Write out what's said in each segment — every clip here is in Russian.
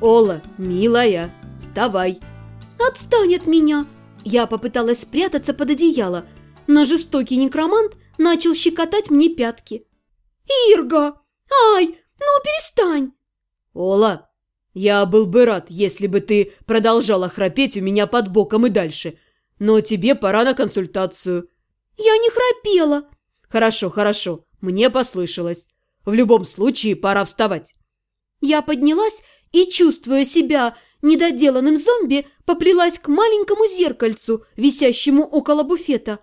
Ола, милая, вставай. Отстань от меня. Я попыталась спрятаться под одеяло, но жестокий некромант начал щекотать мне пятки. «Ирга! Ай, ну перестань!» Ола, я был бы рад, если бы ты продолжала храпеть у меня под боком и дальше, но тебе пора на консультацию. «Я не храпела!» «Хорошо, хорошо, мне послышалось. В любом случае пора вставать». Я поднялась и, чувствуя себя недоделанным зомби, поплелась к маленькому зеркальцу, висящему около буфета.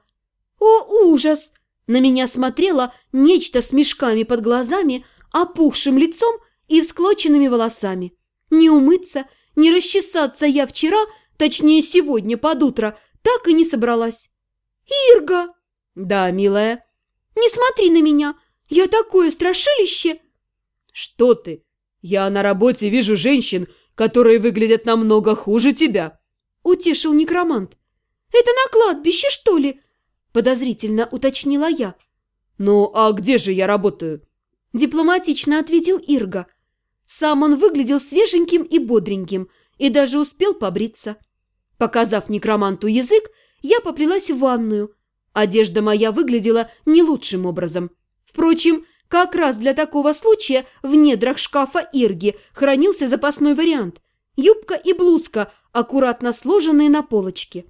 О, ужас! На меня смотрело нечто с мешками под глазами, опухшим лицом и всклоченными волосами. Не умыться, не расчесаться я вчера, точнее сегодня под утро, так и не собралась. «Ирга!» «Да, милая». «Не смотри на меня! Я такое страшилище!» «Что ты? Я на работе вижу женщин, которые выглядят намного хуже тебя!» Утешил некромант. «Это на кладбище, что ли?» Подозрительно уточнила я. «Ну, а где же я работаю?» Дипломатично ответил Ирга. Сам он выглядел свеженьким и бодреньким, и даже успел побриться. Показав некроманту язык, я поплелась в ванную, Одежда моя выглядела не лучшим образом. Впрочем, как раз для такого случая в недрах шкафа Ирги хранился запасной вариант. Юбка и блузка, аккуратно сложенные на полочке.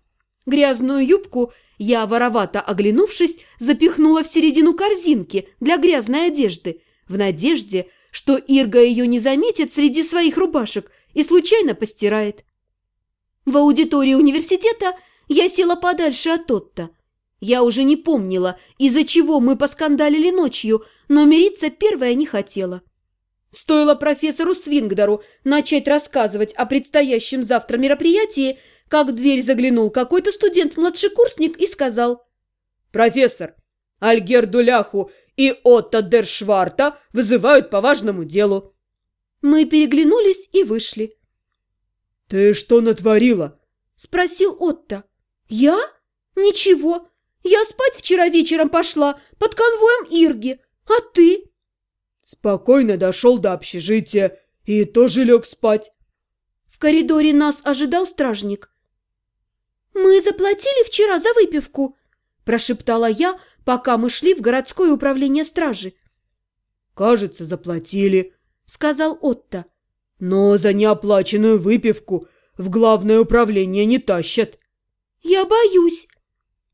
Грязную юбку я, воровато оглянувшись, запихнула в середину корзинки для грязной одежды, в надежде, что Ирга ее не заметит среди своих рубашек и случайно постирает. В аудитории университета я села подальше от Тотта. Я уже не помнила, из-за чего мы поскандалили ночью, но мириться первая не хотела. Стоило профессору Свингдору начать рассказывать о предстоящем завтра мероприятии, как в дверь заглянул какой-то студент-младшекурсник и сказал «Профессор, Альгерду Ляху и Отто Дершварта вызывают по важному делу». Мы переглянулись и вышли. «Ты что натворила?» – спросил Отто. «Я? Ничего. Я спать вчера вечером пошла под конвоем Ирги. А ты?» Спокойно дошел до общежития и тоже лег спать. В коридоре нас ожидал стражник. «Мы заплатили вчера за выпивку», – прошептала я, пока мы шли в городское управление стражи. «Кажется, заплатили», – сказал Отто. «Но за неоплаченную выпивку в главное управление не тащат». «Я боюсь»,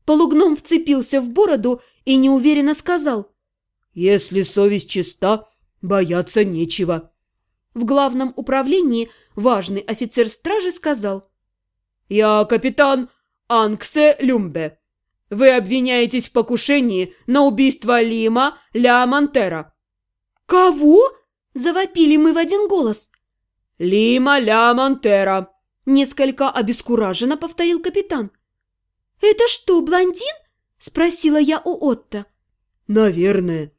Полугном вцепился в бороду и неуверенно сказал. «Если совесть чиста, бояться нечего». В главном управлении важный офицер стражи сказал. «Я капитан Анксе Люмбе. Вы обвиняетесь в покушении на убийство Лима Ля Монтера». «Кого?» – завопили мы в один голос. «Лима Ля Монтера», – несколько обескураженно повторил капитан. «Это что, блондин?» – спросила я у Отто. «Наверное».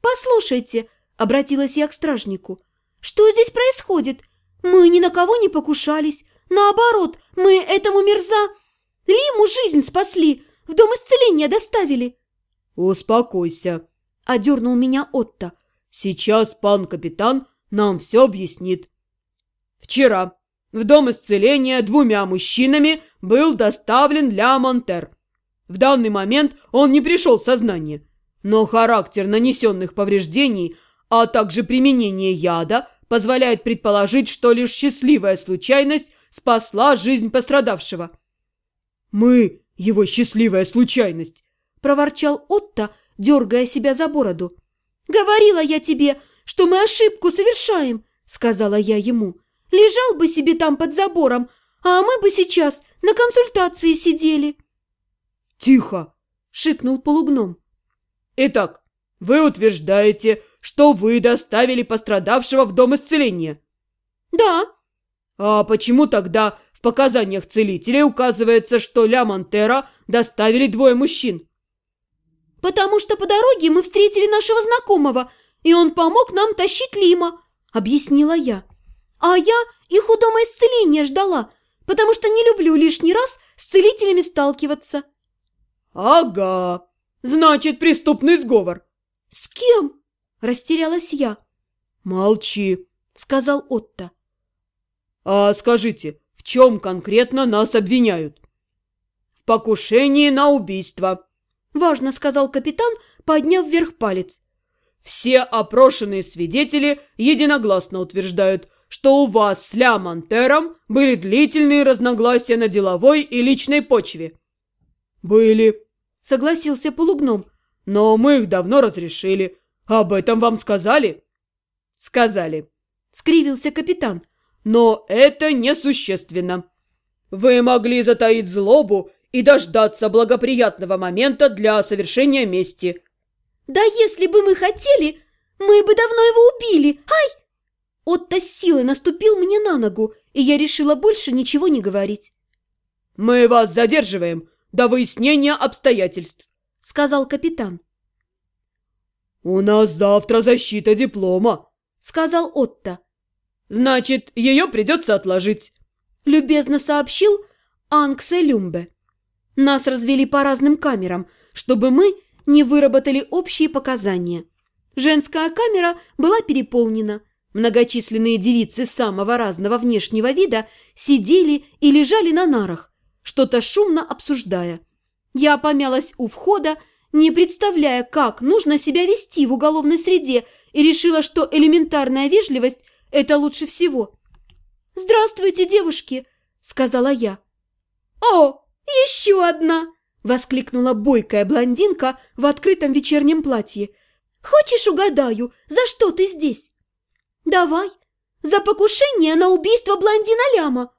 «Послушайте», – обратилась я к стражнику, – «что здесь происходит? Мы ни на кого не покушались. Наоборот, мы этому мерза... Лиму жизнь спасли, в дом исцеления доставили». «Успокойся», – одернул меня Отто. «Сейчас пан капитан нам все объяснит». «Вчера в дом исцеления двумя мужчинами был доставлен Ля Монтер. В данный момент он не пришел в сознание, но характер нанесенных повреждений, а также применение яда позволяет предположить, что лишь счастливая случайность спасла жизнь пострадавшего. «Мы – его счастливая случайность!» – проворчал Отто, дергая себя за бороду. «Говорила я тебе, что мы ошибку совершаем!» – сказала я ему. Лежал бы себе там под забором, а мы бы сейчас на консультации сидели». «Тихо!» – шикнул полугном. «Итак, вы утверждаете, что вы доставили пострадавшего в дом исцеления?» «Да». «А почему тогда в показаниях целителей указывается, что Ля Монтера доставили двое мужчин?» «Потому что по дороге мы встретили нашего знакомого, и он помог нам тащить Лима», – объяснила я. А я их у дома исцеления ждала, потому что не люблю лишний раз с целителями сталкиваться. Ага, значит, преступный сговор. С кем? Растерялась я. Молчи, сказал Отто. А скажите, в чем конкретно нас обвиняют? В покушении на убийство. Важно сказал капитан, подняв вверх палец. Все опрошенные свидетели единогласно утверждают, что у вас с Ля Монтером были длительные разногласия на деловой и личной почве. «Были», — согласился полугном, — «но мы их давно разрешили. Об этом вам сказали?» «Сказали», — скривился капитан, — «но это несущественно. Вы могли затаить злобу и дождаться благоприятного момента для совершения мести». «Да если бы мы хотели, мы бы давно его убили! Ай!» Отто с силой наступил мне на ногу, и я решила больше ничего не говорить. «Мы вас задерживаем до выяснения обстоятельств», — сказал капитан. «У нас завтра защита диплома», — сказал Отто. «Значит, ее придется отложить», — любезно сообщил Анксе Люмбе. Нас развели по разным камерам, чтобы мы не выработали общие показания. Женская камера была переполнена. Многочисленные девицы самого разного внешнего вида сидели и лежали на нарах, что-то шумно обсуждая. Я помялась у входа, не представляя, как нужно себя вести в уголовной среде, и решила, что элементарная вежливость – это лучше всего. «Здравствуйте, девушки!» – сказала я. «О, еще одна!» – воскликнула бойкая блондинка в открытом вечернем платье. «Хочешь, угадаю, за что ты здесь?» «Давай, за покушение на убийство блондина Ляма».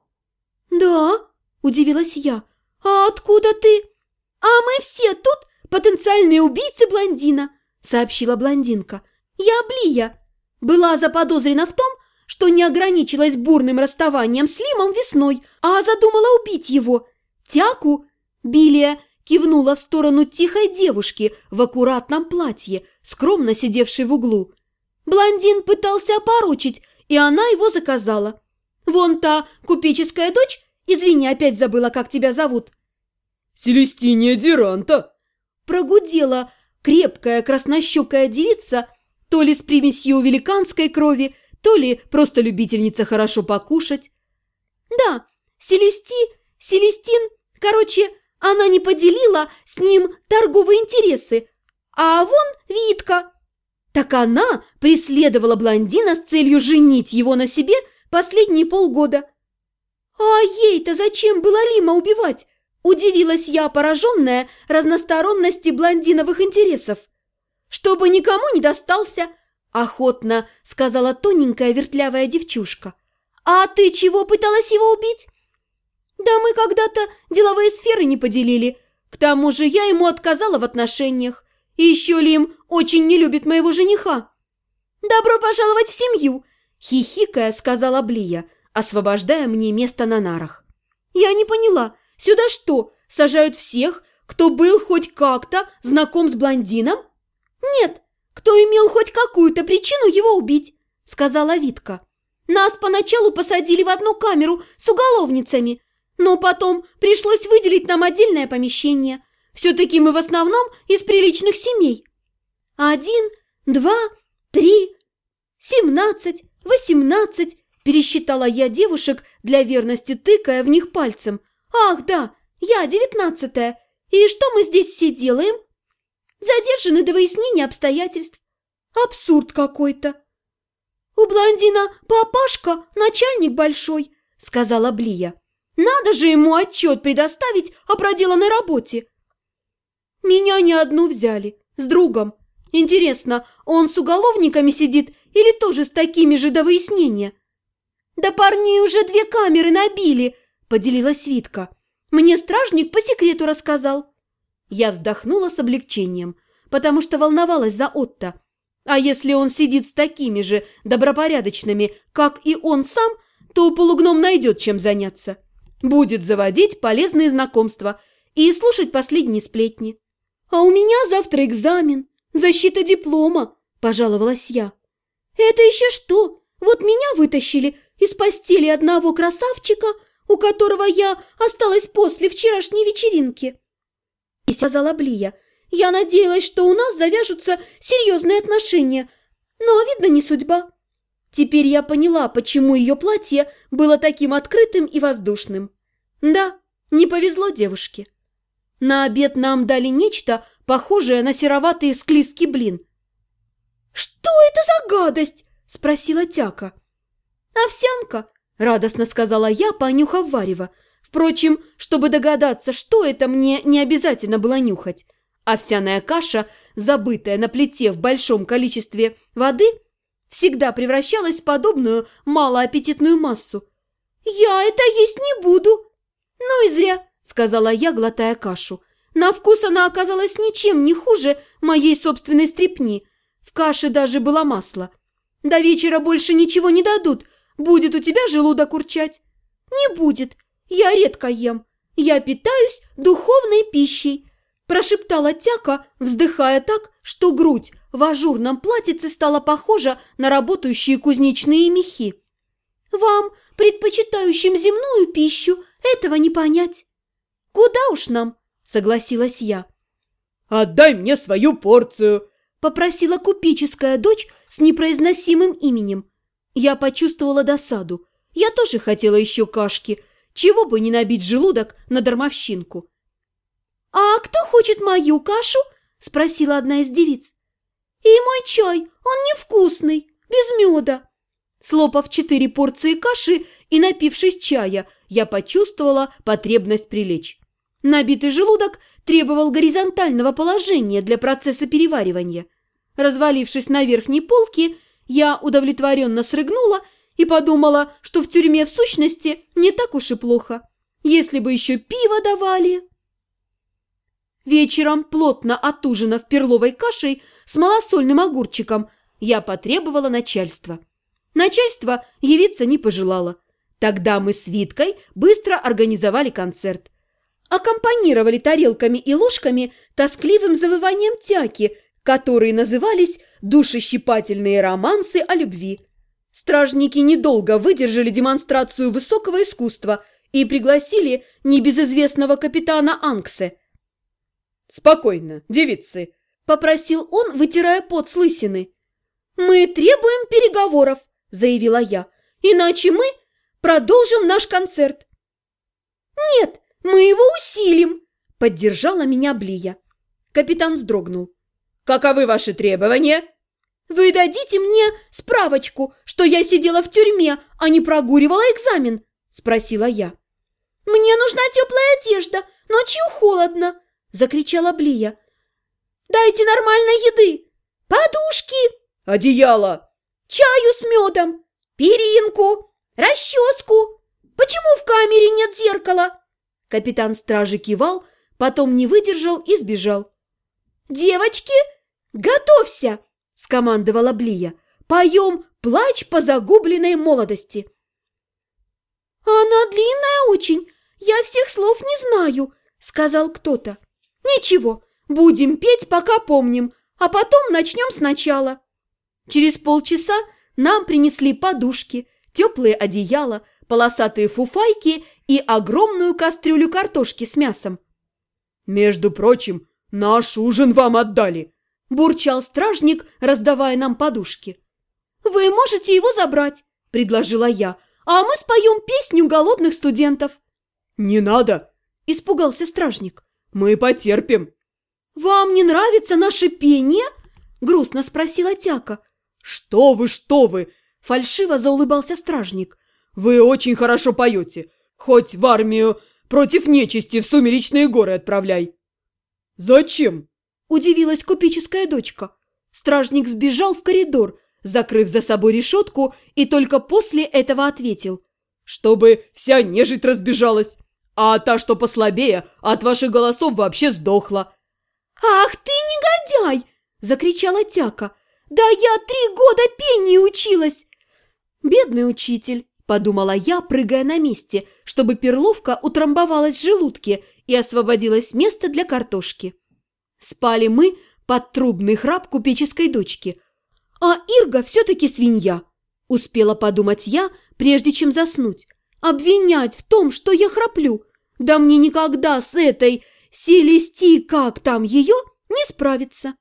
«Да?» – удивилась я. «А откуда ты?» «А мы все тут потенциальные убийцы блондина», – сообщила блондинка. «Я Блия. Была заподозрена в том, что не ограничилась бурным расставанием с Лимом весной, а задумала убить его. Тяку, Билия, кивнула в сторону тихой девушки в аккуратном платье, скромно сидевшей в углу. Блондин пытался опорочить, и она его заказала. Вон та купеческая дочь, извини, опять забыла, как тебя зовут. Селестиния Диранта. Прогудела крепкая краснощекая девица, то ли с примесью великанской крови, то ли просто любительница хорошо покушать. Да, Селести, Селестин, короче, она не поделила с ним торговые интересы. А вон Витка. Так она преследовала блондина с целью женить его на себе последние полгода. А ей-то зачем было Лима убивать? Удивилась я, пораженная разносторонности блондиновых интересов. Чтобы никому не достался, охотно сказала тоненькая вертлявая девчушка. А ты чего пыталась его убить? Да мы когда-то деловые сферы не поделили. К тому же я ему отказала в отношениях. И еще Лим очень не любит моего жениха. «Добро пожаловать в семью!» – хихикая сказала Блия, освобождая мне место на нарах. «Я не поняла, сюда что, сажают всех, кто был хоть как-то знаком с блондином?» «Нет, кто имел хоть какую-то причину его убить», – сказала Витка. «Нас поначалу посадили в одну камеру с уголовницами, но потом пришлось выделить нам отдельное помещение. Все-таки мы в основном из приличных семей. Один, два, три, семнадцать, восемнадцать, пересчитала я девушек для верности, тыкая в них пальцем. Ах, да, я девятнадцатая. И что мы здесь все делаем? Задержаны до выяснения обстоятельств. Абсурд какой-то. У блондина папашка начальник большой, сказала Блия. Надо же ему отчет предоставить о проделанной работе. Меня не одну взяли, с другом. Интересно, он с уголовниками сидит или тоже с такими же до выяснения? Да парней уже две камеры набили, поделилась Витка. Мне стражник по секрету рассказал. Я вздохнула с облегчением, потому что волновалась за Отто. А если он сидит с такими же добропорядочными, как и он сам, то полугном найдет чем заняться. Будет заводить полезные знакомства и слушать последние сплетни. «А у меня завтра экзамен, защита диплома», – пожаловалась я. «Это еще что? Вот меня вытащили из постели одного красавчика, у которого я осталась после вчерашней вечеринки». И сказала Блия, «Я надеялась, что у нас завяжутся серьезные отношения, но, видно, не судьба». Теперь я поняла, почему ее платье было таким открытым и воздушным. Да, не повезло девушке. На обед нам дали нечто, похожее на сероватый склизкий блин. «Что это за гадость?» – спросила Тяка. «Овсянка», – радостно сказала я, понюхав варево. Впрочем, чтобы догадаться, что это, мне не обязательно было нюхать. Овсяная каша, забытая на плите в большом количестве воды, всегда превращалась в подобную малоаппетитную массу. «Я это есть не буду!» «Ну и зря», — сказала я, глотая кашу. На вкус она оказалась ничем не хуже моей собственной стрепни. В каше даже было масло. До вечера больше ничего не дадут. Будет у тебя желудок урчать? Не будет. Я редко ем. Я питаюсь духовной пищей. Прошептала тяка, вздыхая так, что грудь в ажурном платьице стала похожа на работающие кузнечные мехи. Вам, предпочитающим земную пищу, этого не понять. Куда уж нам, согласилась я. «Отдай мне свою порцию!» Попросила купеческая дочь с непроизносимым именем. Я почувствовала досаду. Я тоже хотела еще кашки, чего бы не набить желудок на дармовщинку. «А кто хочет мою кашу?» – спросила одна из девиц. «И мой чай, он невкусный, без меда». Слопав четыре порции каши и напившись чая, я почувствовала потребность прилечь. Набитый желудок требовал горизонтального положения для процесса переваривания. Развалившись на верхней полке, я удовлетворенно срыгнула и подумала, что в тюрьме в сущности не так уж и плохо. Если бы еще пиво давали... Вечером, плотно отужинав перловой кашей с малосольным огурчиком, я потребовала начальства. Начальство явиться не пожелало. Тогда мы с Виткой быстро организовали концерт. Аккомпанировали тарелками и ложками тоскливым завыванием тяки, которые назывались «душещипательные романсы о любви». Стражники недолго выдержали демонстрацию высокого искусства и пригласили небезызвестного капитана Анксе. «Спокойно, девицы!» – попросил он, вытирая пот с лысины. «Мы требуем переговоров», – заявила я, – «иначе мы продолжим наш концерт». «Нет, мы его усилим», – поддержала меня Блия. Капитан вздрогнул. «Каковы ваши требования?» «Вы дадите мне справочку, что я сидела в тюрьме, а не прогуривала экзамен?» – спросила я. «Мне нужна теплая одежда, ночью холодно», – закричала Блия. «Дайте нормальной еды! Подушки!» «Одеяло!» «Чаю с медом! Перинку! Расческу! Почему в камере нет зеркала?» Капитан стражи кивал, потом не выдержал и сбежал. «Девочки, готовься!» – скомандовала Блия. «Поем плач по загубленной молодости!» «Она длинная очень, я всех слов не знаю», – сказал кто-то. «Ничего, будем петь, пока помним, а потом начнем сначала». Через полчаса нам принесли подушки, теплые одеяла, полосатые фуфайки и огромную кастрюлю картошки с мясом. «Между прочим, наш ужин вам отдали!» – бурчал стражник, раздавая нам подушки. «Вы можете его забрать», – предложила я, – «а мы споем песню голодных студентов». «Не надо!» – испугался стражник. «Мы потерпим». «Вам не нравится наше пение?» – грустно спросила Тяка. «Что вы, что вы!» – фальшиво заулыбался стражник. «Вы очень хорошо поете. Хоть в армию против нечисти в сумеречные горы отправляй». «Зачем?» – удивилась купеческая дочка. Стражник сбежал в коридор, закрыв за собой решетку, и только после этого ответил. «Чтобы вся нежить разбежалась, а та, что послабее, от ваших голосов вообще сдохла». «Ах ты, негодяй!» – закричала Тяка. «Да я три года пению училась!» «Бедный учитель!» – подумала я, прыгая на месте, чтобы перловка утрамбовалась в желудке и освободилось место для картошки. Спали мы под трубный храп купеческой дочки. А Ирга все-таки свинья, успела подумать я, прежде чем заснуть. Обвинять в том, что я храплю. Да мне никогда с этой Селести, как там ее, не справиться.